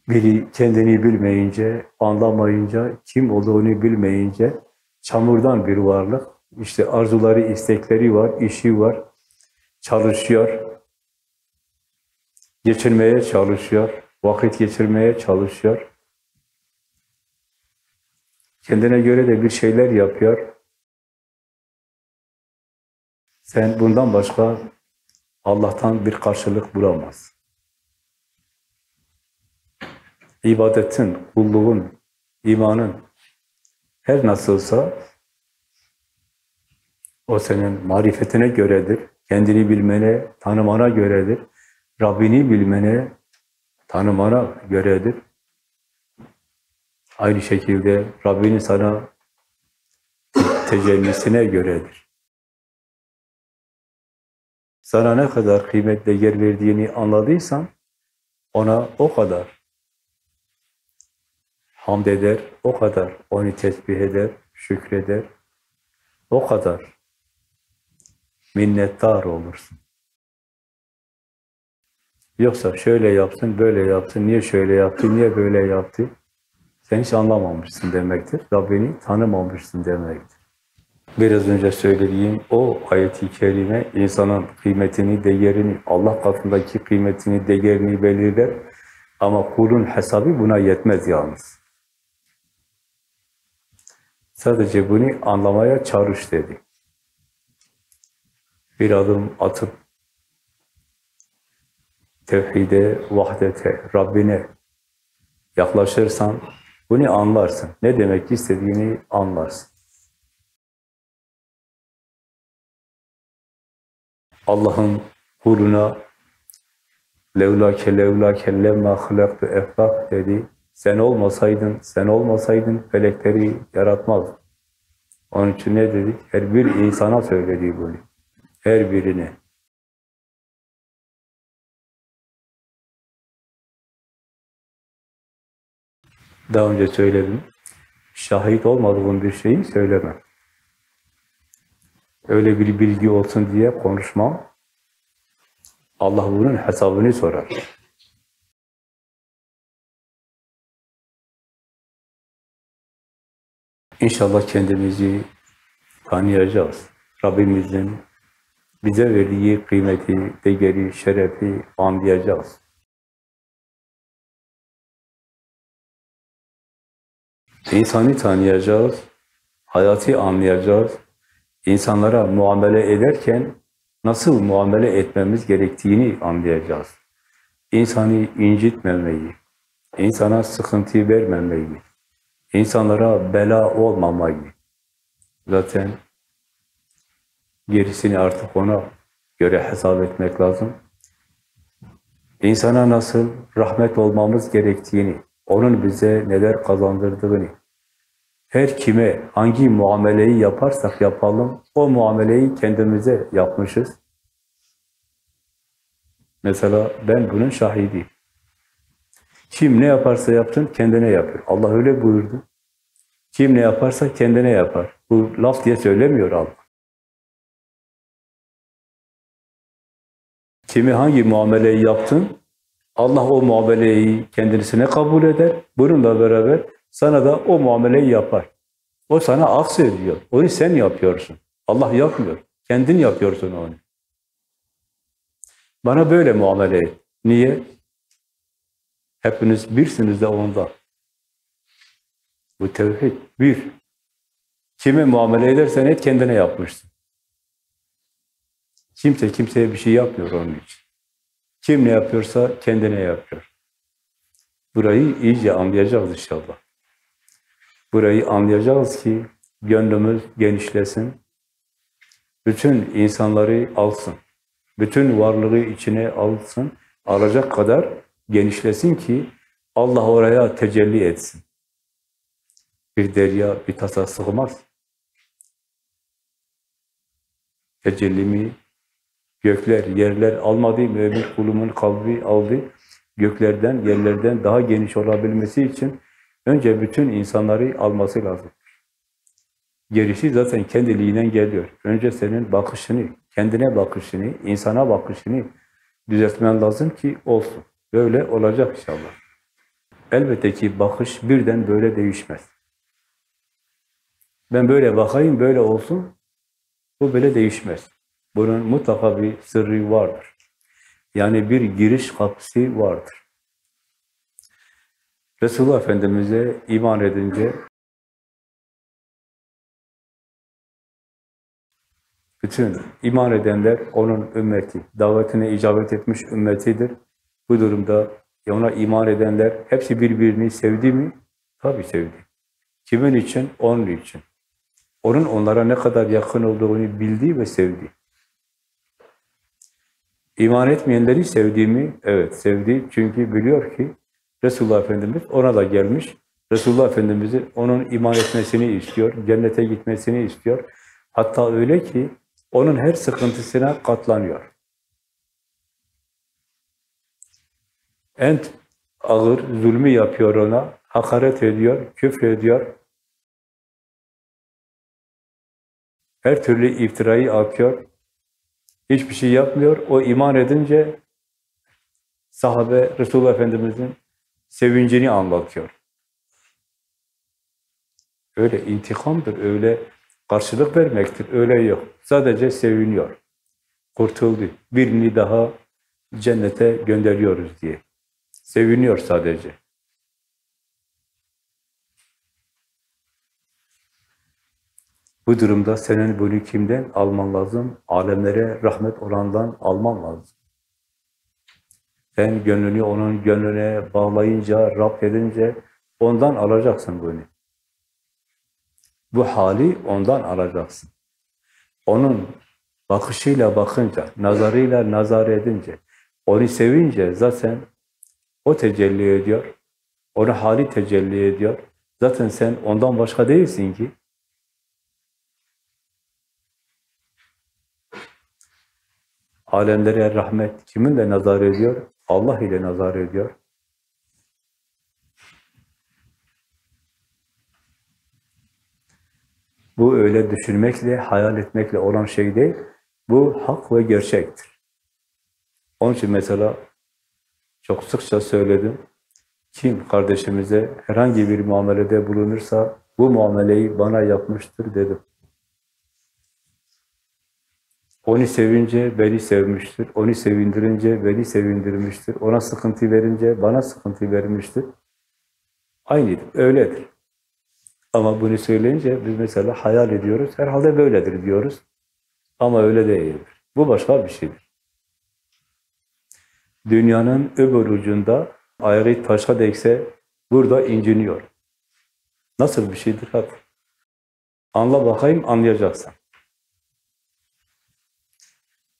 Biri kendini bilmeyince, anlamayınca, kim olduğunu bilmeyince çamurdan bir varlık, işte arzuları, istekleri var, işi var, çalışıyor, geçirmeye çalışıyor, vakit geçirmeye çalışıyor. Kendine göre de bir şeyler yapıyor. Sen bundan başka Allah'tan bir karşılık bulamazsın. ibadetin, kulluğun, imanın her nasılsa o senin marifetine göredir, kendini bilmene, tanımana göredir, Rabbini bilmene, tanımana göredir. Aynı şekilde Rabbini sana tecellisine göredir. Sana ne kadar kıymetle yer verdiğini anladıysan ona o kadar hamd eder, o kadar onu tesbih eder, şükreder, o kadar minnettar olursun. Yoksa şöyle yapsın, böyle yapsın, niye şöyle yaptı, niye böyle yaptı? Sen hiç anlamamışsın demektir. Rabbini tanımamışsın demektir. Biraz önce söylediğim o ayeti kerime insanın kıymetini, değerini, Allah katındaki kıymetini, değerini belirler. Ama kulun hesabı buna yetmez yalnız. Sadece bunu anlamaya çalış dedi. Bir adım atıp tevhide, vahdete, Rabbine yaklaşırsan bunu anlarsın. Ne demek istediğini anlarsın. Allah'ın kuluna levlake levlake lemma hılaktu eflak dedi. Sen olmasaydın, sen olmasaydın felekleri yaratmaz. Onun için ne dedik? Her bir insana söyledi bunu. Her birine. Daha önce söyledim. Şahit olmadığım bir şeyi söylemem. Öyle bir bilgi olsun diye konuşmam. Allah bunun hesabını sorar. İnşallah kendimizi tanıyacağız. Rabbimizin bize verdiği kıymeti, değeri, şerefi anlayacağız. İnsanı tanıyacağız, hayatı anlayacağız. İnsanlara muamele ederken nasıl muamele etmemiz gerektiğini anlayacağız. İnsanı incitmemeyi, insana sıkıntı vermemeyi, insanlara bela olmamayı, zaten gerisini artık ona göre hesap etmek lazım. İnsana nasıl rahmet olmamız gerektiğini, onun bize neler kazandırdığını, her kime hangi muameleyi yaparsak yapalım, o muameleyi kendimize yapmışız. Mesela ben bunun şahidiyim. Kim ne yaparsa yapsın kendine yapıyor. Allah öyle buyurdu. Kim ne yaparsa kendine yapar. Bu laf diye söylemiyor Allah. Kimi hangi muameleyi yaptın, Allah o muameleyi kendisine kabul eder. Bununla beraber sana da o muameleyi yapar. O sana aksediyor. Onu sen yapıyorsun. Allah yapmıyor. Kendin yapıyorsun onu. Bana böyle muamele et. Niye? Hepiniz birsiniz de onda. Bu tevhid bir. Kime muamele edersen et kendine yapmışsın. Kimse kimseye bir şey yapmıyor onun için. Kim ne yapıyorsa kendine yapıyor. Burayı iyice anlayacağız inşallah. Burayı anlayacağız ki gönlümüz genişlesin, bütün insanları alsın, bütün varlığı içine alsın, alacak kadar genişlesin ki Allah oraya tecelli etsin. Bir derya bir tasa sığmaz. Tecellimi gökler, yerler almadı, mümin kulumun kalbi aldı. Göklerden, yerlerden daha geniş olabilmesi için önce bütün insanları alması lazım. Gerisi zaten kendiliğinden geliyor. Önce senin bakışını, kendine bakışını, insana bakışını düzeltmen lazım ki olsun. Böyle olacak inşallah. Elbette ki bakış birden böyle değişmez. Ben böyle bakayım, böyle olsun. Bu böyle değişmez. Bunun mutlaka bir sırrı vardır. Yani bir giriş kapısı vardır. Resulullah Efendimiz'e iman edince bütün iman edenler onun ümmeti, davetine icabet etmiş ümmetidir. Bu durumda ona iman edenler hepsi birbirini sevdi mi? Tabii sevdi. Kimin için? Onun için. Onun onlara ne kadar yakın olduğunu bildi ve sevdi. İman etmeyenleri sevdi mi? Evet sevdi. Çünkü biliyor ki Resulullah Efendimiz ona da gelmiş. Resulullah Efendimiz'in onun iman etmesini istiyor, cennete gitmesini istiyor. Hatta öyle ki onun her sıkıntısına katlanıyor. En ağır zulmü yapıyor ona, hakaret ediyor, küfür ediyor. Her türlü iftirayı atıyor. Hiçbir şey yapmıyor. O iman edince sahabe Resulullah Efendimiz'in sevincini anlatıyor. Öyle intikamdır, öyle karşılık vermektir, öyle yok. Sadece seviniyor. Kurtuldu. Birini daha cennete gönderiyoruz diye. Seviniyor sadece. Bu durumda senin bunu kimden alman lazım? Alemlere rahmet olandan alman lazım. Sen gönlünü onun gönlüne bağlayınca, Rab edince ondan alacaksın bunu. Bu hali ondan alacaksın. Onun bakışıyla bakınca, nazarıyla nazar edince, onu sevince zaten o tecelli ediyor. Onu hali tecelli ediyor. Zaten sen ondan başka değilsin ki. Alemlere rahmet kiminle nazar ediyor? Allah ile nazar ediyor. Bu öyle düşünmekle, hayal etmekle olan şey değil. Bu hak ve gerçektir. Onun için mesela çok sıkça söyledim. Kim kardeşimize herhangi bir muamelede bulunursa bu muameleyi bana yapmıştır dedim. Onu sevince beni sevmiştir. Onu sevindirince beni sevindirmiştir. Ona sıkıntı verince bana sıkıntı vermiştir. Aynıdır, öyledir. Ama bunu söyleyince biz mesela hayal ediyoruz. Herhalde böyledir diyoruz. Ama öyle değildir. Bu başka bir şeydir. Dünyanın öbür ucunda ayağı taşa değse burada inciniyor. Nasıl bir şeydir hadi? Anla bakayım anlayacaksın.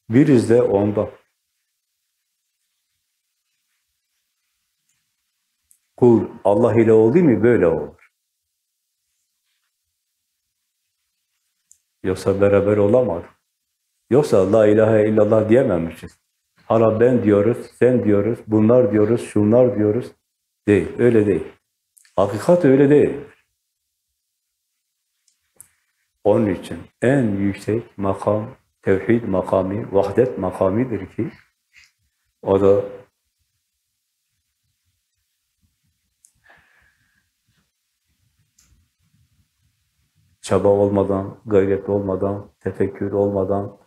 Biriz de onda. Kul Allah ile oldu mu böyle olur. Yoksa beraber olamadık. Yoksa la ilahe illallah diyememişiz. Hala ben diyoruz, sen diyoruz, bunlar diyoruz, şunlar diyoruz. Değil, öyle değil. Hakikat öyle değil. Onun için en yüksek makam tevhid makami, vahdet makamidir ki o da çaba olmadan, gayret olmadan, tefekkür olmadan,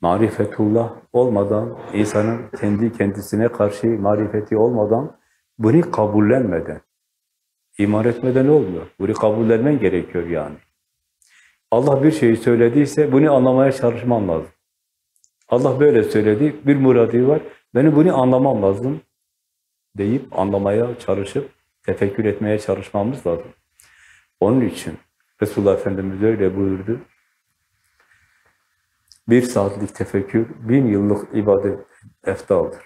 marifetullah olmadan, insanın kendi kendisine karşı marifeti olmadan, bunu kabullenmeden, iman etmeden olmuyor. Bunu kabullenmen gerekiyor yani. Allah bir şeyi söylediyse bunu anlamaya çalışman lazım. Allah böyle söyledi, bir muradı var, benim bunu anlamam lazım deyip anlamaya çalışıp tefekkür etmeye çalışmamız lazım. Onun için Resulullah Efendimiz öyle buyurdu. Bir saatlik tefekkür, bin yıllık ibadet eftaldır.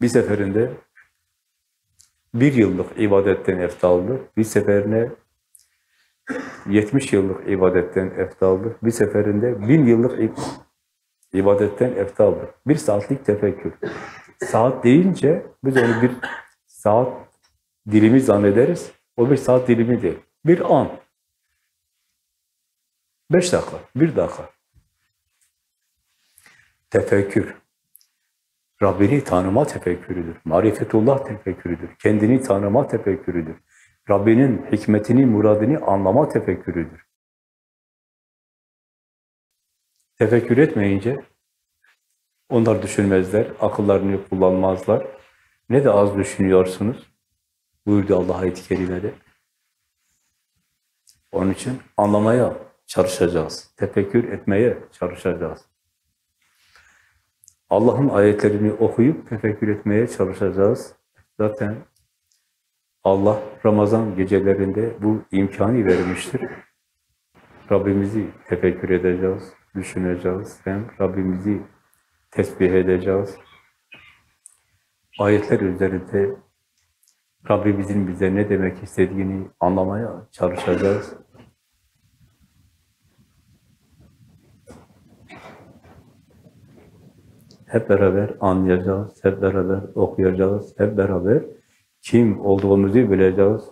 Bir seferinde bir yıllık ibadetten eftaldır. Bir seferine 70 yıllık ibadetten eftaldır. Bir seferinde bin yıllık ibadetten eftaldır. Bir saatlik tefekkür. Saat deyince biz onu bir saat dilimi zannederiz. O bir saat dilimi değil. Bir an. Beş dakika, bir dakika. Tefekkür. Rabbini tanıma tefekkürüdür. Marifetullah tefekkürüdür. Kendini tanıma tefekkürüdür. Rabbinin hikmetini, muradını anlama tefekkürüdür. Tefekkür etmeyince onlar düşünmezler, akıllarını kullanmazlar. Ne de az düşünüyorsunuz buyurdu Allah ayet-i kerimede. Onun için anlamaya çalışacağız. Tefekkür etmeye çalışacağız. Allah'ın ayetlerini okuyup tefekkür etmeye çalışacağız. Zaten Allah Ramazan gecelerinde bu imkanı vermiştir. Rabbimizi tefekkür edeceğiz, düşüneceğiz. Hem Rabbimizi tesbih edeceğiz. Ayetler üzerinde Rabbimizin bize ne demek istediğini anlamaya çalışacağız. Hep beraber anlayacağız, hep beraber okuyacağız, hep beraber kim olduğumuzu bileceğiz,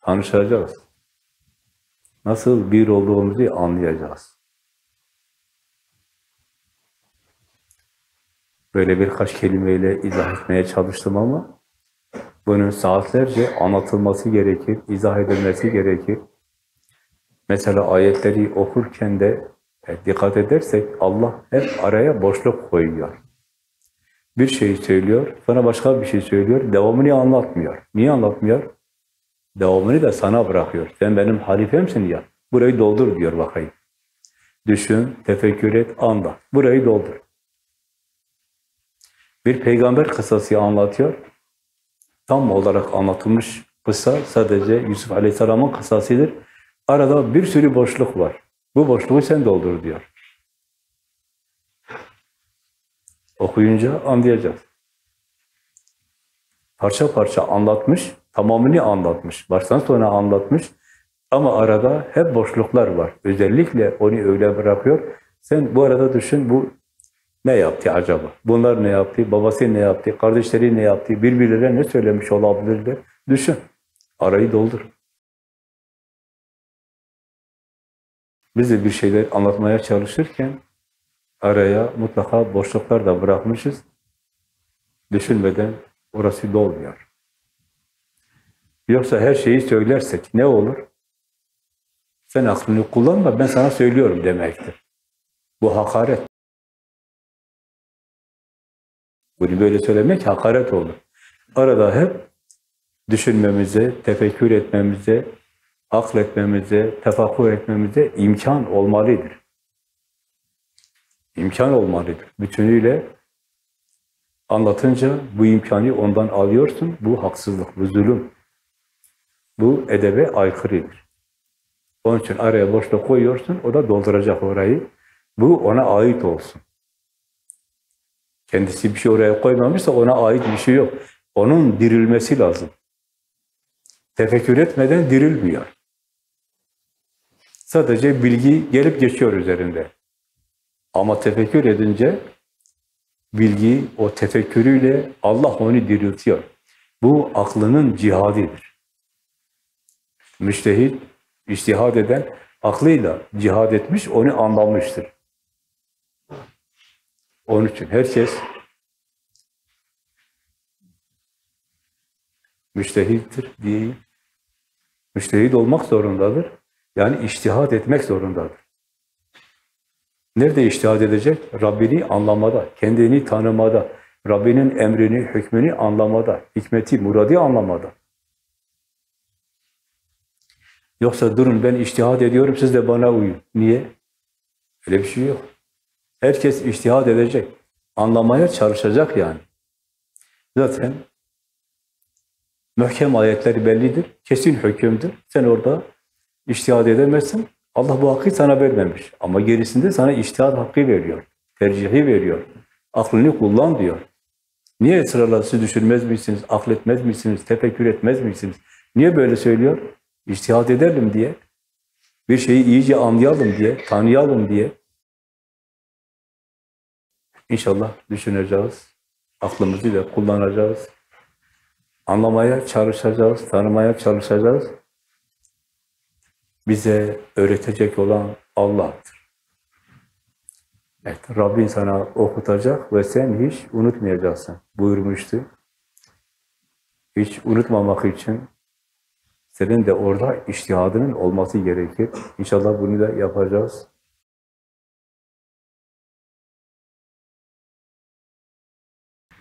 tanışacağız. Nasıl bir olduğumuzu anlayacağız. Böyle birkaç kelimeyle izah etmeye çalıştım ama bunun saatlerce anlatılması gerekir, izah edilmesi gerekir. Mesela ayetleri okurken de e, dikkat edersek Allah hep araya boşluk koyuyor. Bir şey söylüyor, sonra başka bir şey söylüyor, devamını anlatmıyor. Niye anlatmıyor? Devamını da sana bırakıyor. Sen benim halifemsin ya, burayı doldur diyor bakayım. Düşün, tefekkür et, anla. Burayı doldur. Bir peygamber kıssası anlatıyor. Tam olarak anlatılmış kıssa sadece Yusuf Aleyhisselam'ın kıssasıdır. Arada bir sürü boşluk var. Bu boşluğu sen doldur diyor. Okuyunca anlayacağız. Parça parça anlatmış, tamamını anlatmış. Baştan sona anlatmış. Ama arada hep boşluklar var. Özellikle onu öyle bırakıyor. Sen bu arada düşün, bu ne yaptı acaba? Bunlar ne yaptı? Babası ne yaptı? Kardeşleri ne yaptı? Birbirlerine ne söylemiş olabilirler? Düşün. Arayı doldur. Biz de bir şeyler anlatmaya çalışırken araya mutlaka boşluklar da bırakmışız. Düşünmeden orası dolmuyor. Yoksa her şeyi söylersek ne olur? Sen aklını kullanma, ben sana söylüyorum demektir. Bu hakaret. Bunu böyle söylemek hakaret olur. Arada hep düşünmemize, tefekkür etmemize, akletmemize, tefakkur etmemize imkan olmalıdır. İmkan olmalıdır. Bütünüyle anlatınca bu imkanı ondan alıyorsun. Bu haksızlık, bu zulüm. Bu edebe aykırıdır. Onun için araya boşluk koyuyorsun, o da dolduracak orayı. Bu ona ait olsun. Kendisi bir şey oraya koymamışsa ona ait bir şey yok. Onun dirilmesi lazım. Tefekkür etmeden dirilmiyor. Sadece bilgi gelip geçiyor üzerinde. Ama tefekkür edince bilgi o tefekkürüyle Allah onu diriltiyor. Bu aklının cihadidir. Müştehit, iştihad eden aklıyla cihad etmiş, onu anlamıştır. Onun için herkes müştehittir değil. Müştehit olmak zorundadır. Yani iştihad etmek zorundadır. Nerede iştihad edecek? Rabbini anlamada, kendini tanımada, Rabbinin emrini, hükmünü anlamada, hikmeti, muradi anlamada. Yoksa durun ben iştihad ediyorum, siz de bana uyun. Niye? Öyle bir şey yok. Herkes iştihad edecek. Anlamaya çalışacak yani. Zaten mühkem ayetleri bellidir. Kesin hükümdür. Sen orada İçtihad edemezsin. Allah bu hakkı sana vermemiş. Ama gerisinde sana içtihad hakkı veriyor. Tercihi veriyor. Aklını kullan diyor. Niye ısrarla siz düşünmez misiniz, akletmez misiniz, tefekkür etmez misiniz? Niye böyle söylüyor? İçtihad edelim diye. Bir şeyi iyice anlayalım diye, tanıyalım diye. İnşallah düşüneceğiz. Aklımızı da kullanacağız. Anlamaya çalışacağız, tanımaya çalışacağız. Bize öğretecek olan Allah'tır. Evet, Rabbin sana okutacak ve sen hiç unutmayacaksın buyurmuştu. Hiç unutmamak için senin de orada iştihadının olması gerekir. İnşallah bunu da yapacağız.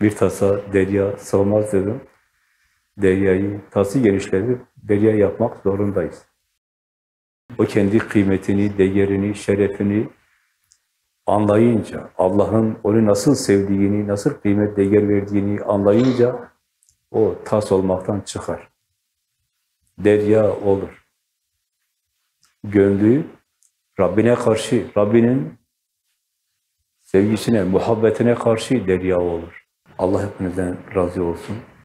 Bir tasa derya sığmaz dedim. Deryayı, tası genişledi, derya yapmak zorundayız. O kendi kıymetini, değerini, şerefini anlayınca, Allah'ın onu nasıl sevdiğini, nasıl kıymet, değer verdiğini anlayınca o tas olmaktan çıkar. Derya olur. Gönlü Rabbine karşı, Rabbinin sevgisine, muhabbetine karşı derya olur. Allah hepinizden razı olsun.